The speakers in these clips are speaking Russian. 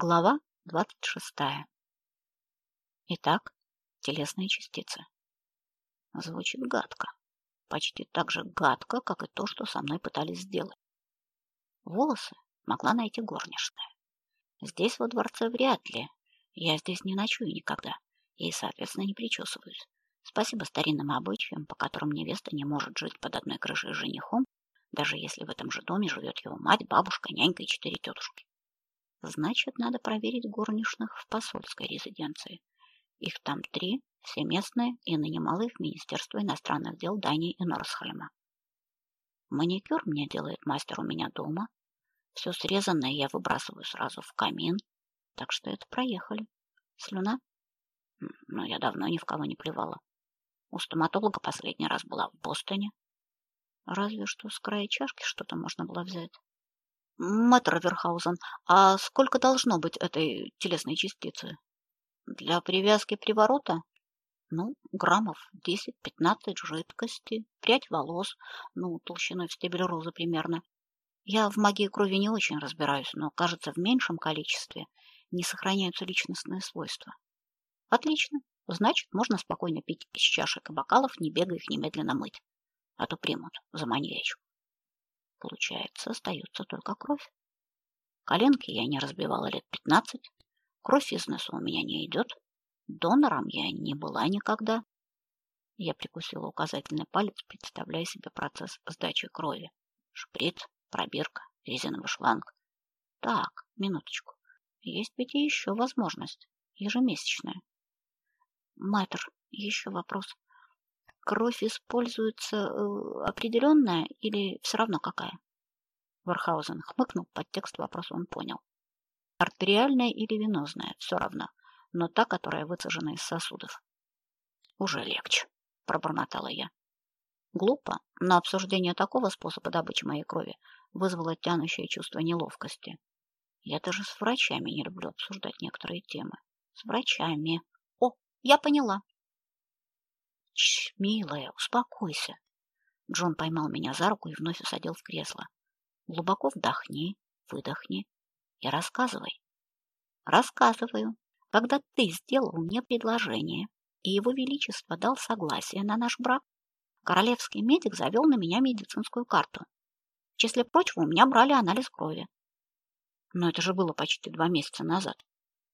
Глава 26. Итак, телесные частицы. Звучит гадко. Почти так же гадко, как и то, что со мной пытались сделать. Волосы могла найти горничная. Здесь, во дворце, вряд ли. Я здесь не ночую никогда и, соответственно, не причесываюсь. Спасибо старинным обычаям, по которым невеста не может жить под одной крышей с женихом, даже если в этом же доме живет его мать, бабушка, нянька и четыре тетушки. Значит, надо проверить горничных в посольской резиденции. Их там три, все местные, и нанимало их Министерство иностранных дел Дании и Норсхольма. Маникюр мне делает мастер у меня дома. Все срезанное я выбрасываю сразу в камин. Так что это проехали. Слюна? Но я давно ни в кого не плевала. У стоматолога последний раз была в Бостоне. Разве что с края чашки что-то можно было взять. Мэтр Верхаузен, а сколько должно быть этой телесной частицы? Для привязки приворота? Ну, граммов 10-15 жидкости, прядь волос, ну, толщиной в стебель розы примерно. Я в магии крови не очень разбираюсь, но, кажется, в меньшем количестве не сохраняются личностные свойства. Отлично. Значит, можно спокойно пить из чашек и бокалов, не бегая их немедленно мыть. А то примут за маньячку. Получается, остается только кровь. Коленки я не разбивала лет пятнадцать. Кровь из носа у меня не идет. Донором я не была никогда. Я прикусила указательный палец, представляя себе процесс сдачи крови. Шприц, пробирка, резиновый шланг. Так, минуточку. Есть ведь и еще возможность. Ежемесячная. Мэтр, еще вопрос кровь используется э, определенная или все равно какая? Вархаузен хмыкнул, подтекст вопроса он понял. Артериальная или венозная, все равно, но та, которая выцежена из сосудов. Уже легче, пробормотала я. Глупо, но обсуждение такого способа добычи моей крови вызвало тянущее чувство неловкости. Я даже с врачами не люблю обсуждать некоторые темы. С врачами. О, я поняла. Чш, милая, успокойся. Джон поймал меня за руку и вновь усадил в кресло. Глубоко вдохни, выдохни и рассказывай. Рассказываю. Когда ты сделал мне предложение, и его величество дал согласие на наш брак, королевский медик завел на меня медицинскую карту. В числе прочего, у меня брали анализ крови. Но это же было почти два месяца назад.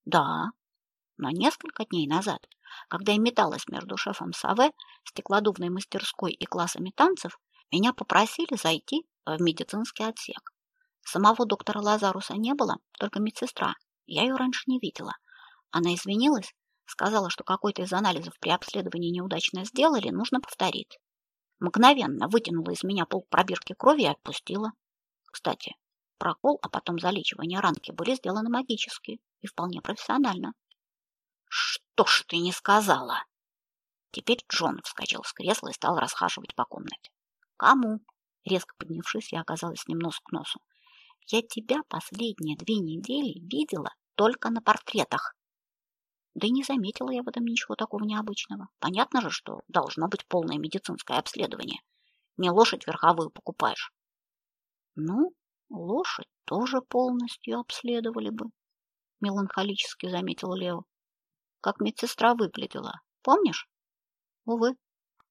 Да, но несколько дней назад когда я металась между шефом Саве, стеклодувной мастерской и классами танцев, меня попросили зайти в медицинский отсек. Самого доктора Лазаруса не было, только медсестра. Я ее раньше не видела. Она извинилась, сказала, что какой-то из анализов при обследовании неудачно сделали, нужно повторить. Мгновенно вытянула из меня пол пробирки крови и отпустила. Кстати, прокол, а потом залечивание ранки были сделаны магически и вполне профессионально. Что ж ты не сказала? Теперь Джон вскочил с кресла и стал расхаживать по комнате. Кому? Резко поднявшись, я оказалась ним нос к носу. Я тебя последние две недели видела только на портретах. Да и не заметила я в этом ничего такого необычного. Понятно же, что должно быть полное медицинское обследование. Не лошадь верховую покупаешь. Ну, лошадь тоже полностью обследовали бы, меланхолически заметил Лео как медсестра выглядела. Помнишь? Увы,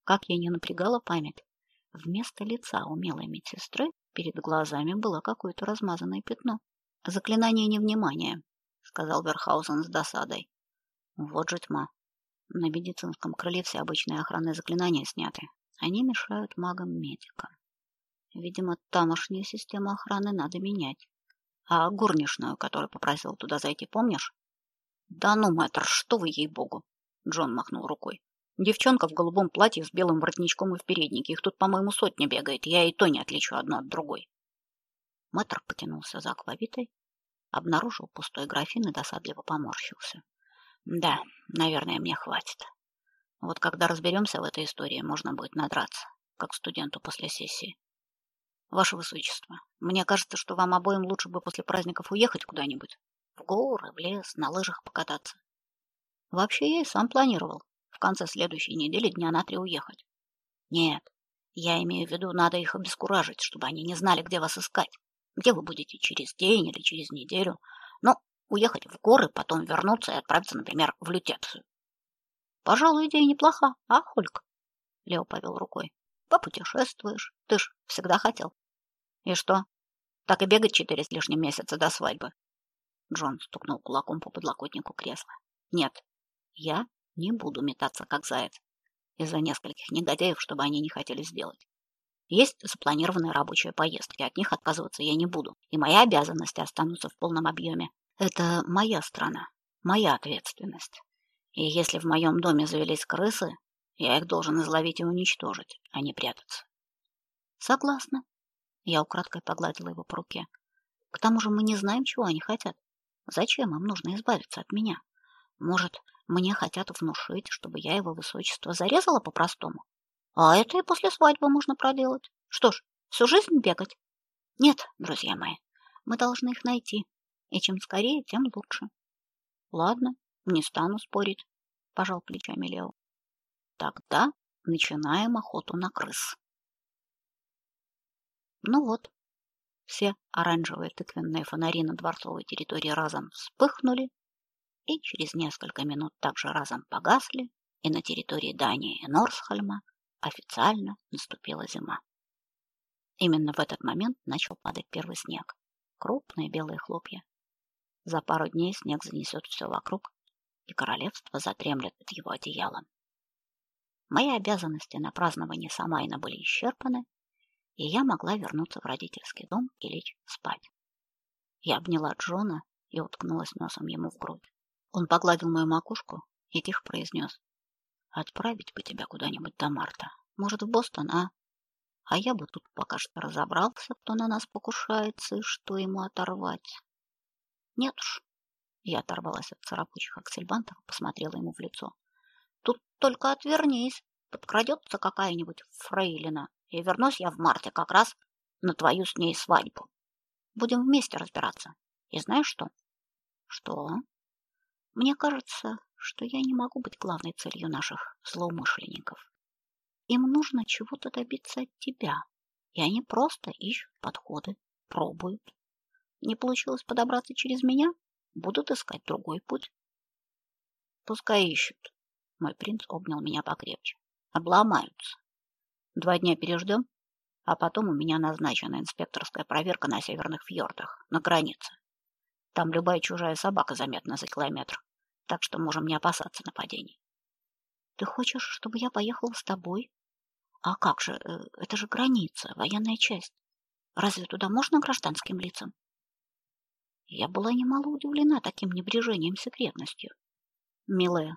как я не напрягала память. Вместо лица умелой медсестры перед глазами было какое-то размазанное пятно. Заклинание невнимания, сказал Верхаузен с досадой. Вот же тьма. На медицинском крыле все обычные охранные заклинания сняты. Они мешают магам-медикам. Видимо, тамошнюю систему охраны надо менять. А горничную, которую попросил туда зайти, помнишь? Да ну, мэтр, что вы ей-богу? Джон махнул рукой. Девчонка в голубом платье с белым воротничком и в переднике. Их тут, по-моему, сотня бегает. Я и то не отличу одну от другой. Мэтр потянулся за аквавитой, обнаружил пустой графин и досадливо поморщился. Да, наверное, мне хватит. Вот когда разберемся в этой истории, можно будет надраться, как студенту после сессии. Ваше Высочество, мне кажется, что вам обоим лучше бы после праздников уехать куда-нибудь. В горы, в лес, на лыжах покататься. Вообще я и сам планировал в конце следующей недели дня на три уехать. Нет, я имею в виду, надо их обескуражить, чтобы они не знали, где вас искать. Где вы будете через день или через неделю. Но Уехать в горы, потом вернуться и отправиться, например, в лютецию. Пожалуй, идея неплоха, а, Хольк? Лео повел рукой. Попутешествуешь, ты ж всегда хотел. И что? Так и бегать четыре с лишним месяца до свадьбы. Джон стукнул кулаком по подлокотнику кресла. Нет, я не буду метаться как заяц из-за нескольких негодяев, чтобы они не хотели сделать. Есть запланированные рабочие поездки, от них отказываться я не буду, и мои обязанности останутся в полном объеме. Это моя страна, моя ответственность. И если в моем доме завелись крысы, я их должен изловить и уничтожить, а не прятаться. Согласна. Я украдкой погладила его по руке. К тому же мы не знаем, чего они хотят. Зачем им нужно избавиться от меня? Может, мне хотят внушить, чтобы я его высочество зарезала по-простому? А это и после свадьбы можно проделать. Что ж, всю жизнь бегать? Нет, друзья мои, мы должны их найти. И чем скорее, тем лучше. Ладно, не стану спорить, пожал плечами Лео. Тогда начинаем охоту на крыс. Ну вот, все оранжевые тыквенные фонари на дворцовой территории разом вспыхнули и через несколько минут также разом погасли, и на территории Дании и Норсхольма официально наступила зима. Именно в этот момент начал падать первый снег. Крупные белые хлопья. За пару дней снег занесет все вокруг, и королевство затремлет под его одеялом. Мои обязанности на празднование Самайна были исчерпаны, и я могла вернуться в родительский дом и лечь спать. Я обняла Джона и уткнулась носом ему в грудь. Он погладил мою макушку и тихо произнес. Отправить бы тебя куда-нибудь до марта. Может, в Бостон, а? А я бы тут пока что разобрался, кто на нас покушается и что ему оторвать. Нет уж. Я оторвалась от царапучих аксельбантов и посмотрела ему в лицо. Тут только отвернись. Подкрадется какая-нибудь фрейлина, и вернусь я в марте как раз на твою с ней свадьбу. Будем вместе разбираться. И знаешь что? Что? Мне кажется, что я не могу быть главной целью наших злоумышленников. Им нужно чего-то добиться от тебя, и они просто ищут подходы, пробуют. Не получилось подобраться через меня, будут искать другой путь. Пускай ищут. Мой принц обнял меня покрепче. Обломаются. Два дня переждем, а потом у меня назначена инспекторская проверка на северных фьордах, на границе. Там любая чужая собака заметна за километр так что можем не опасаться нападений. Ты хочешь, чтобы я поехала с тобой? А как же, э, это же граница, военная часть. Разве туда можно гражданским лицам? Я была немало удивлена таким небрежением секретностью. Милая,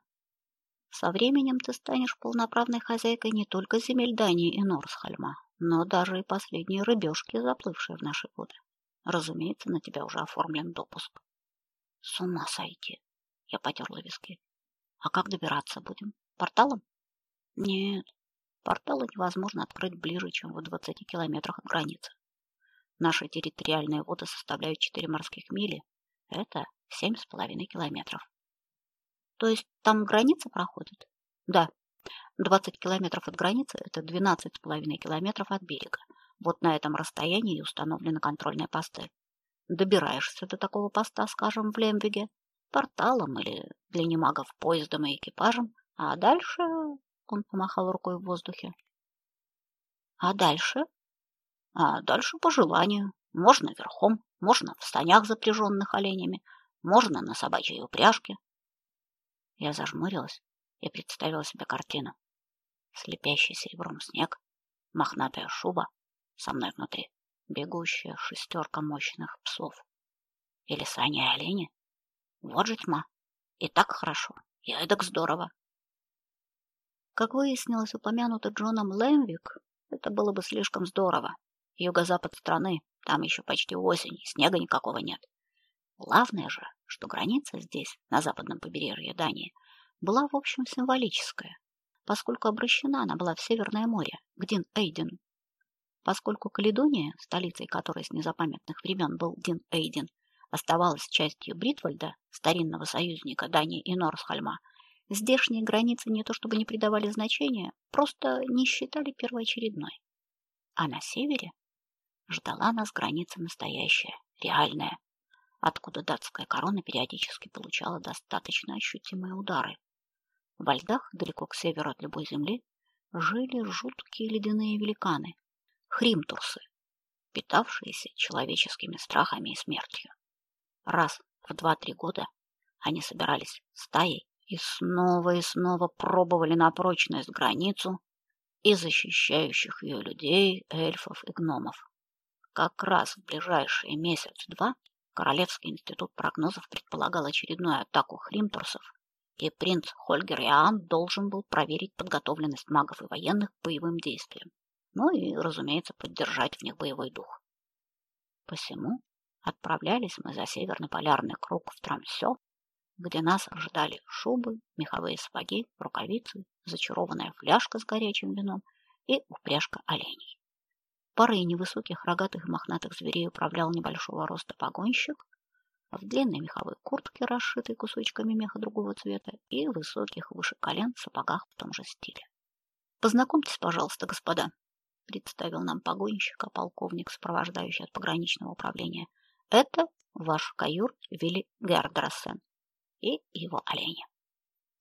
со временем ты станешь полноправной хозяйкой не только земель Дании и Норсхольма, но даже и последние рыбешки, заплывшие в наши воды. Разумеется, на тебя уже оформлен допуск. С ума сойти. Я потерла виски. А как добираться будем? Порталом? Нет. Порталы невозможно открыть ближе, чем в 20 километрах от границы. Наши территориальные воды составляют 4 морских мили. Это 7,5 километров. То есть там граница проходит? Да. 20 километров от границы – это 12,5 километров от берега. Вот на этом расстоянии установлены контрольные посты. Добираешься до такого поста, скажем, в Лембиге, порталом или для немагов поездом и экипажем, а дальше он помахал рукой в воздухе. А дальше? А дальше по желанию. Можно верхом, можно в санях, запряженных оленями, можно на собачьей упряжке. Я зажмурилась и представила себе картину. Слепящий серебром снег, мохнатая шуба, со мной внутри, бегущая шестерка мощных псов. Или сани и олени, вот же тьма. И так хорошо, и эдак здорово. Как выяснилось, упомянутый Джоном Лэмвик, это было бы слишком здорово. Юго-запад страны, там еще почти осень, снега никакого нет. Главное же, что граница здесь, на западном побережье Дании, была, в общем, символическая, поскольку обращена она была в Северное море, к Дин-Эйдену. Поскольку Каледония, столицей которой с незапамятных времен был Дин-Эйден, оставалась частью Бритвальда, старинного союзника Дании и Норсхольма, здешние границы не то чтобы не придавали значения, просто не считали первоочередной. А на севере ждала нас граница настоящая, реальная. Откуда датская корона периодически получала достаточно ощутимые удары. Во льдах, далеко к северу от любой земли, жили жуткие ледяные великаны – хримтурсы, питавшиеся человеческими страхами и смертью. Раз в два-три года они собирались стаей и снова и снова пробовали на прочность границу и защищающих ее людей, эльфов и гномов. Как раз в ближайшие месяц-два Королевский институт прогнозов предполагал очередную атаку хримтурсов, и принц Хольгер Иоанн должен был проверить подготовленность магов и военных к боевым действиям, ну и, разумеется, поддержать в них боевой дух. Посему отправлялись мы за северный полярный круг в Трамсё, где нас ожидали шубы, меховые сапоги, рукавицы, зачарованная фляжка с горячим вином и упряжка оленей. Парой невысоких рогатых мохнатых зверей управлял небольшого роста погонщик в длинной меховой куртке, расшитой кусочками меха другого цвета, и высоких выше колен сапогах в том же стиле. Познакомьтесь, пожалуйста, господа, представил нам погонщика полковник, сопровождающий от пограничного управления. Это ваш каюр Вилли Гердрассен и его олени.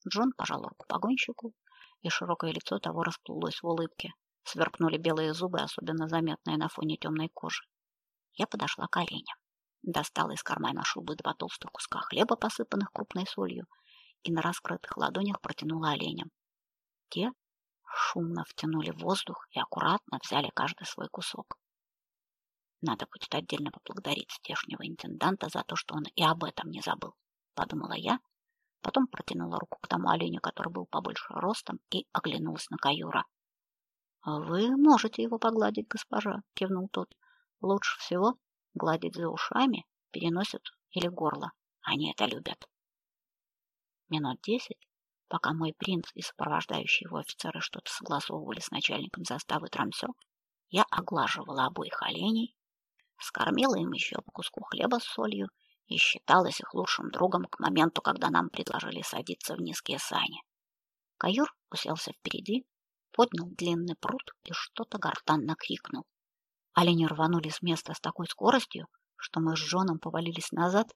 Джон пожал руку погонщику, и широкое лицо того расплылось в улыбке. Сверкнули белые зубы, особенно заметные на фоне темной кожи. Я подошла к оленям, достала из кармана шубы два толстых куска хлеба, посыпанных крупной солью, и на раскрытых ладонях протянула оленям. Те шумно втянули воздух и аккуратно взяли каждый свой кусок. Надо будет отдельно поблагодарить здешнего интенданта за то, что он и об этом не забыл, подумала я, потом протянула руку к тому оленю, который был побольше ростом, и оглянулась на каюра. Вы можете его погладить, госпожа, кивнул тот. Лучше всего гладить за ушами, переносицу или горло. Они это любят. Минут десять, пока мой принц и сопровождающие его офицеры что-то согласовывали с начальником заставы Трамсё, я оглаживала обоих оленей, скормила им еще по куску хлеба с солью и считалась их лучшим другом к моменту, когда нам предложили садиться в низкие сани. Каюр уселся впереди, поднял длинный пруд и что-то гортанно крикнул. Олени рванули с места с такой скоростью, что мы с Джоном повалились назад,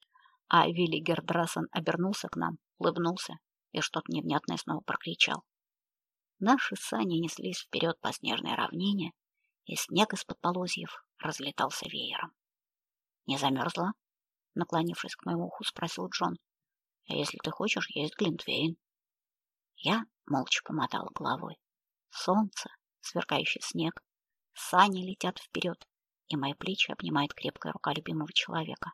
а Вилли Гердрасен обернулся к нам, улыбнулся и что-то невнятное снова прокричал. Наши сани неслись вперед по снежной равнине, и снег из-под полозьев разлетался веером. Не замерзла? Наклонившись к моему уху, спросил Джон. А если ты хочешь, есть глинтвейн. Я молча помотала головой. Солнце, сверкающий снег, сани летят вперед, и мои плечи обнимает крепкая рука любимого человека.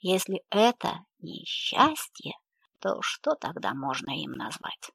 Если это не счастье, то что тогда можно им назвать?